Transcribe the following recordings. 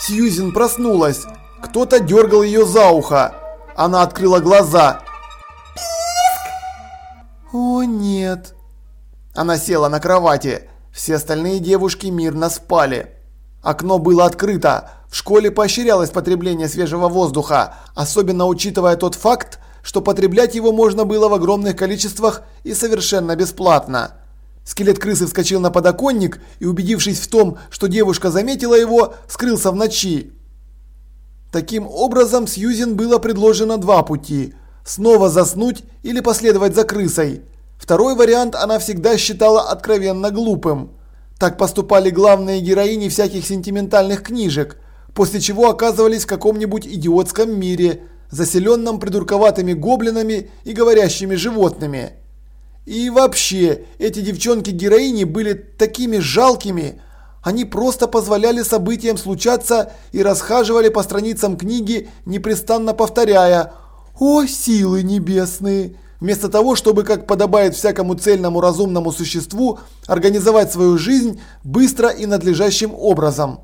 Сьюзен проснулась. Кто-то дергал ее за ухо. Она открыла глаза. О нет. Она села на кровати. Все остальные девушки мирно спали. Окно было открыто. В школе поощрялось потребление свежего воздуха, особенно учитывая тот факт, что потреблять его можно было в огромных количествах и совершенно бесплатно. Скелет крысы вскочил на подоконник и, убедившись в том, что девушка заметила его, скрылся в ночи. Таким образом, Сьюзен было предложено два пути – снова заснуть или последовать за крысой. Второй вариант она всегда считала откровенно глупым. Так поступали главные героини всяких сентиментальных книжек, после чего оказывались в каком-нибудь идиотском мире, заселенном придурковатыми гоблинами и говорящими животными. И вообще, эти девчонки-героини были такими жалкими, они просто позволяли событиям случаться и расхаживали по страницам книги, непрестанно повторяя «О, силы небесные!» вместо того, чтобы, как подобает всякому цельному разумному существу, организовать свою жизнь быстро и надлежащим образом.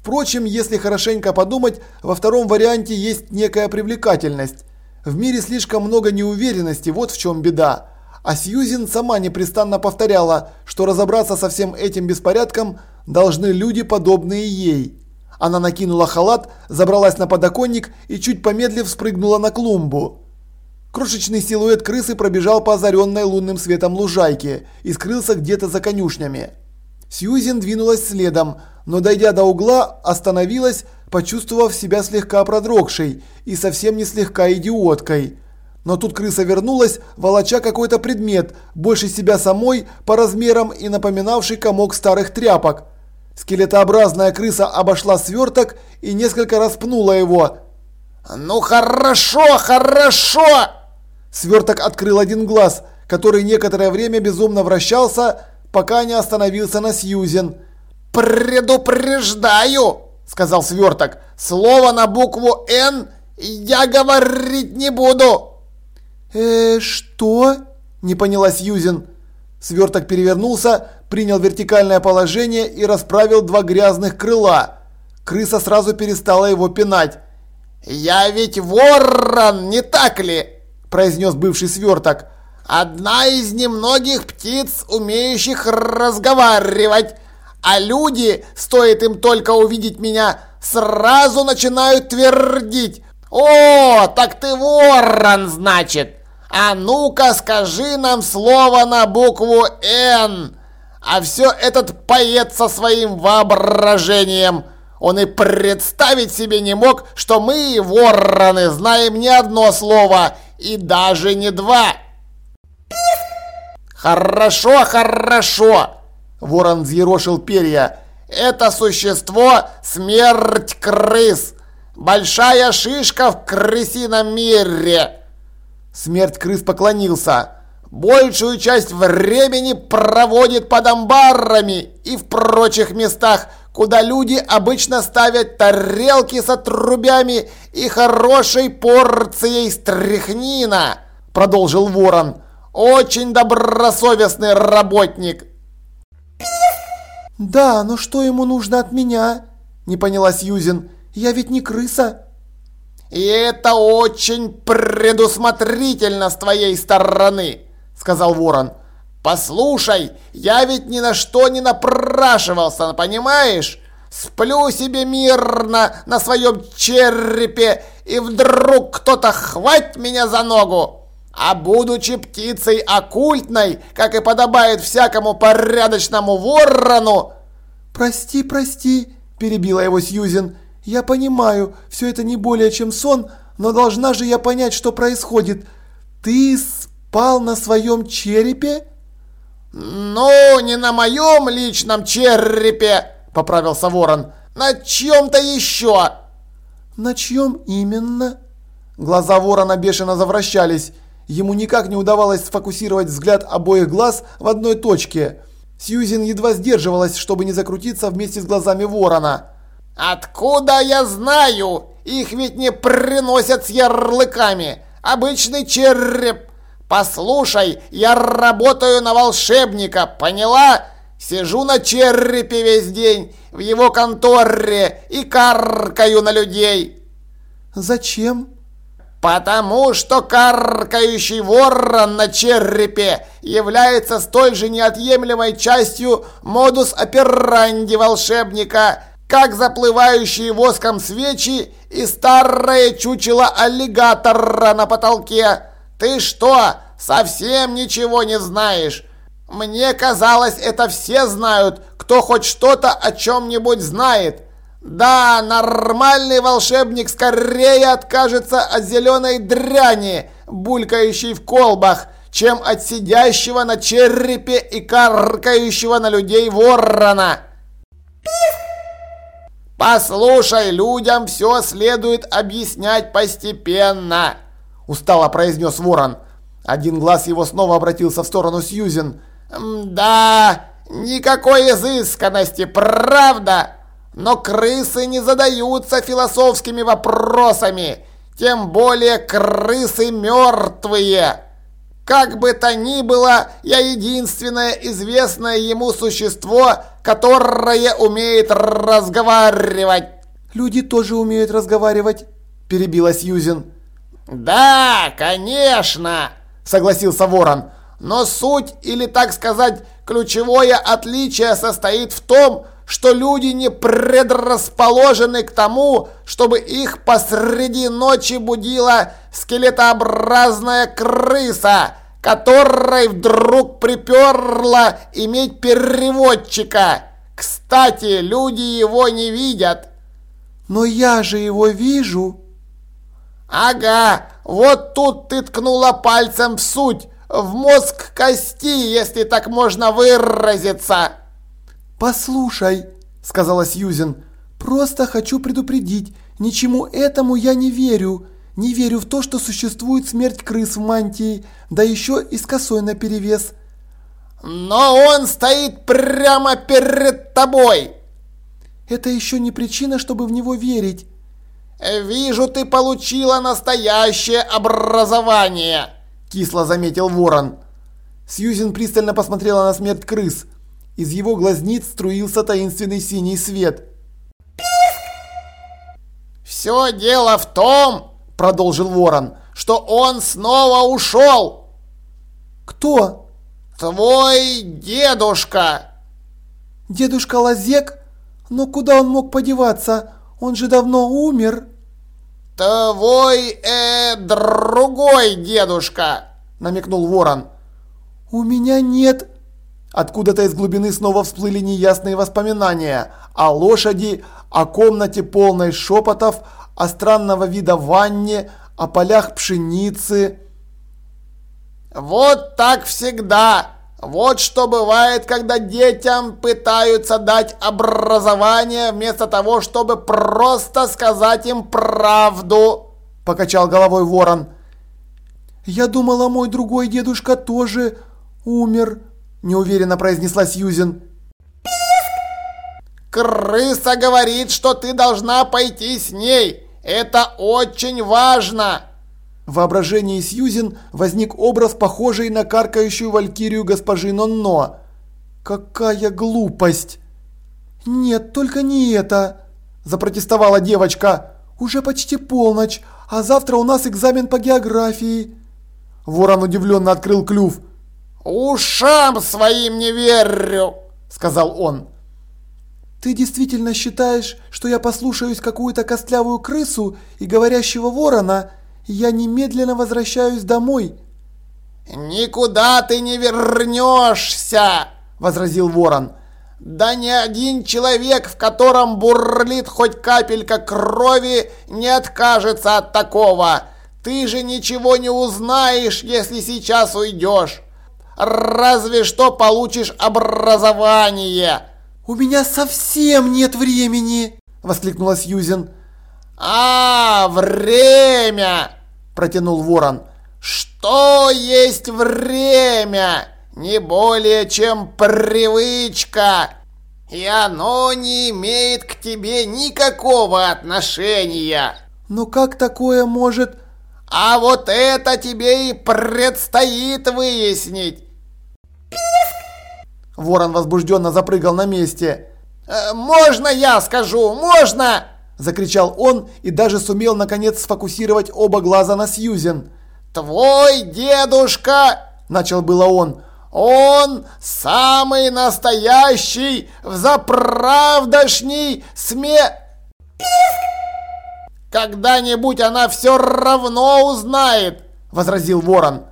Впрочем, если хорошенько подумать, во втором варианте есть некая привлекательность. В мире слишком много неуверенности, вот в чем беда. А Сьюзен сама непрестанно повторяла, что разобраться со всем этим беспорядком должны люди, подобные ей. Она накинула халат, забралась на подоконник и чуть помедлив спрыгнула на клумбу. Крошечный силуэт крысы пробежал по озаренной лунным светом лужайке и скрылся где-то за конюшнями. Сьюзен двинулась следом, но дойдя до угла, остановилась, почувствовав себя слегка продрогшей и совсем не слегка идиоткой. Но тут крыса вернулась, волоча какой-то предмет, больше себя самой по размерам и напоминавший комок старых тряпок. Скелетообразная крыса обошла сверток и несколько раз пнула его. «Ну хорошо, хорошо!» Сверток открыл один глаз, который некоторое время безумно вращался, пока не остановился на Сьюзен. «Предупреждаю!» – сказал сверток. «Слово на букву «Н» я говорить не буду!» «Э, что?» – не поняла Сьюзен. Сверток перевернулся, принял вертикальное положение и расправил два грязных крыла. Крыса сразу перестала его пинать. «Я ведь ворон, не так ли?» – произнес бывший сверток. «Одна из немногих птиц, умеющих разговаривать. А люди, стоит им только увидеть меня, сразу начинают твердить. «О, так ты ворон, значит!» А ну-ка скажи нам слово на букву «Н». А все этот поэт со своим воображением. Он и представить себе не мог, что мы, вороны, знаем не одно слово и даже не два. Хорошо, хорошо. Ворон взъерошил перья. Это существо смерть крыс. Большая шишка в крысином мире. Смерть крыс поклонился. Большую часть времени проводит под амбарами и в прочих местах, куда люди обычно ставят тарелки с отрубями и хорошей порцией стряхнина, продолжил ворон. Очень добросовестный работник. Да, но что ему нужно от меня? Не поняла Сьюзен. Я ведь не крыса. «И это очень предусмотрительно с твоей стороны», — сказал ворон. «Послушай, я ведь ни на что не напрашивался, понимаешь? Сплю себе мирно на своем черепе, и вдруг кто-то хватит меня за ногу. А будучи птицей оккультной, как и подобает всякому порядочному ворону...» «Прости, прости», — перебила его Сьюзен, — я понимаю, все это не более чем сон, но должна же я понять, что происходит. Ты спал на своем черепе? Ну, не на моем личном черепе, поправился ворон. На чем-то еще. На чем именно? Глаза ворона бешено завращались. Ему никак не удавалось сфокусировать взгляд обоих глаз в одной точке. Сьюзен едва сдерживалась, чтобы не закрутиться вместе с глазами ворона. «Откуда я знаю? Их ведь не приносят с ярлыками. обычный череп. Послушай, я работаю на волшебника, поняла? Сижу на черепе весь день в его конторе и каркаю на людей. Зачем? Потому что каркающий ворон на черепе является столь же неотъемлемой частью модус операнди волшебника, как заплывающие воском свечи и старое чучело аллигатора на потолке. Ты что, совсем ничего не знаешь? Мне казалось, это все знают, кто хоть что-то о чем-нибудь знает. Да, нормальный волшебник скорее откажется от зеленой дряни, булькающей в колбах, чем от сидящего на черепе и каркающего на людей ворона. «Послушай, людям все следует объяснять постепенно», – устало произнес ворон. Один глаз его снова обратился в сторону Сьюзен. «Да, никакой изысканности, правда?» Но крысы не задаются философскими вопросами, тем более крысы мертвые. Как бы то ни было, я единственное известное ему существо, которое умеет разговаривать. Люди тоже умеют разговаривать, перебила Сьюзен. Да, конечно, согласился Ворон. Но суть, или так сказать, ключевое отличие состоит в том, что люди не предрасположены к тому, чтобы их посреди ночи будила скелетообразная крыса, которой вдруг приперла иметь переводчика. Кстати, люди его не видят. Но я же его вижу. Ага, вот тут ты ткнула пальцем в суть, в мозг кости, если так можно выразиться. «Послушай», — сказала Сьюзен, — «просто хочу предупредить, ничему этому я не верю. Не верю в то, что существует смерть крыс в мантии, да еще и с косой наперевес». «Но он стоит прямо перед тобой!» «Это еще не причина, чтобы в него верить». «Вижу, ты получила настоящее образование!» Кисло заметил ворон. Сьюзен пристально посмотрела на смерть крыс. Из его глазниц струился таинственный синий свет. «Все дело в том, — продолжил ворон, — что он снова ушел!» «Кто?» «Твой дедушка!» «Дедушка Лазек? Но куда он мог подеваться? Он же давно умер!» «Твой, э, другой дедушка!» — намекнул ворон. «У меня нет Откуда-то из глубины снова всплыли неясные воспоминания о лошади, о комнате полной шепотов, о странного вида ванне, о полях пшеницы. «Вот так всегда! Вот что бывает, когда детям пытаются дать образование вместо того, чтобы просто сказать им правду!» – покачал головой ворон. «Я думала, мой другой дедушка тоже умер», неуверенно произнесла Сьюзен. Крыса говорит, что ты должна пойти с ней. Это очень важно. В воображении Сьюзен возник образ, похожий на каркающую валькирию госпожи Нонно. Какая глупость! Нет, только не это, запротестовала девочка. Уже почти полночь, а завтра у нас экзамен по географии. Ворон удивленно открыл клюв. «Ушам своим не верю!» – сказал он. «Ты действительно считаешь, что я послушаюсь какую-то костлявую крысу и говорящего ворона, и я немедленно возвращаюсь домой?» «Никуда ты не вернешься!» – возразил ворон. «Да ни один человек, в котором бурлит хоть капелька крови, не откажется от такого. Ты же ничего не узнаешь, если сейчас уйдешь разве что получишь образование!» «У меня совсем нет времени!» – воскликнула Сьюзен. «А, время!» – протянул ворон. «Что есть время? Не более чем привычка, и оно не имеет к тебе никакого отношения!» «Но как такое может...» А вот это тебе и предстоит выяснить. Ворон возбужденно запрыгал на месте. «Э, «Можно я скажу? Можно?» Закричал он и даже сумел наконец сфокусировать оба глаза на Сьюзен. «Твой дедушка!» – начал было он. «Он самый настоящий, взаправдошний сме...» «Когда-нибудь она все равно узнает!» – возразил ворон.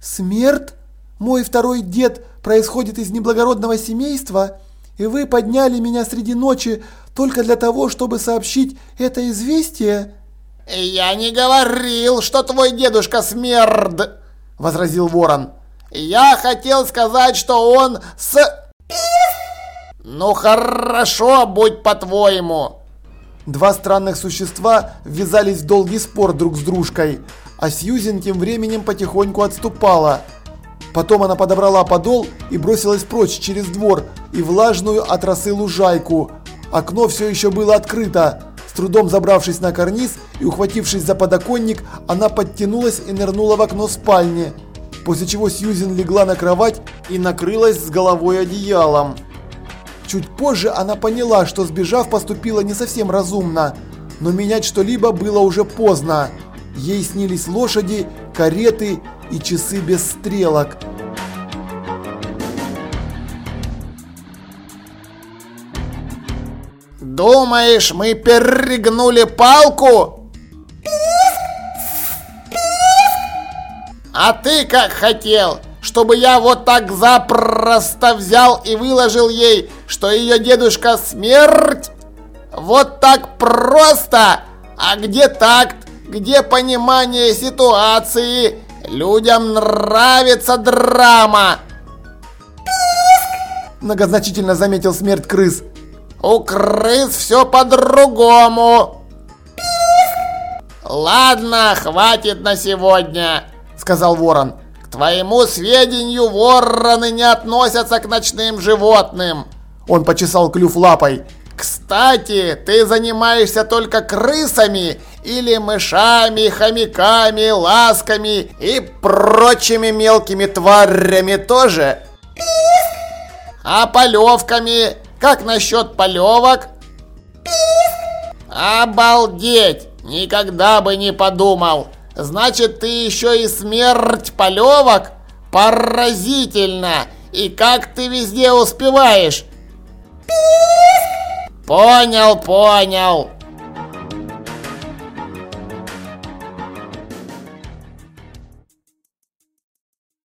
«Смерть? Мой второй дед происходит из неблагородного семейства, и вы подняли меня среди ночи только для того, чтобы сообщить это известие?» «Я не говорил, что твой дедушка смерд!» – возразил ворон. «Я хотел сказать, что он с...» «Ну хорошо, будь по-твоему!» Два странных существа ввязались в долгий спор друг с дружкой, а Сьюзен тем временем потихоньку отступала. Потом она подобрала подол и бросилась прочь через двор и влажную от росы лужайку. Окно все еще было открыто. С трудом забравшись на карниз и ухватившись за подоконник, она подтянулась и нырнула в окно спальни. После чего Сьюзен легла на кровать и накрылась с головой одеялом. Чуть позже она поняла, что сбежав поступила не совсем разумно, но менять что-либо было уже поздно. Ей снились лошади, кареты и часы без стрелок. «Думаешь, мы перегнули палку?» «А ты как хотел?» чтобы я вот так запросто взял и выложил ей, что ее дедушка смерть? Вот так просто! А где такт? Где понимание ситуации? Людям нравится драма!» Многозначительно заметил смерть крыс. «У крыс все по-другому!» «Ладно, хватит на сегодня!» Сказал ворон твоему сведению, вороны не относятся к ночным животным. Он почесал клюв лапой. Кстати, ты занимаешься только крысами или мышами, хомяками, ласками и прочими мелкими тварями тоже? А полевками? Как насчет полевок? Обалдеть! Никогда бы не подумал! Значит, ты еще и смерть полевок? Поразительно! И как ты везде успеваешь? Понял, понял.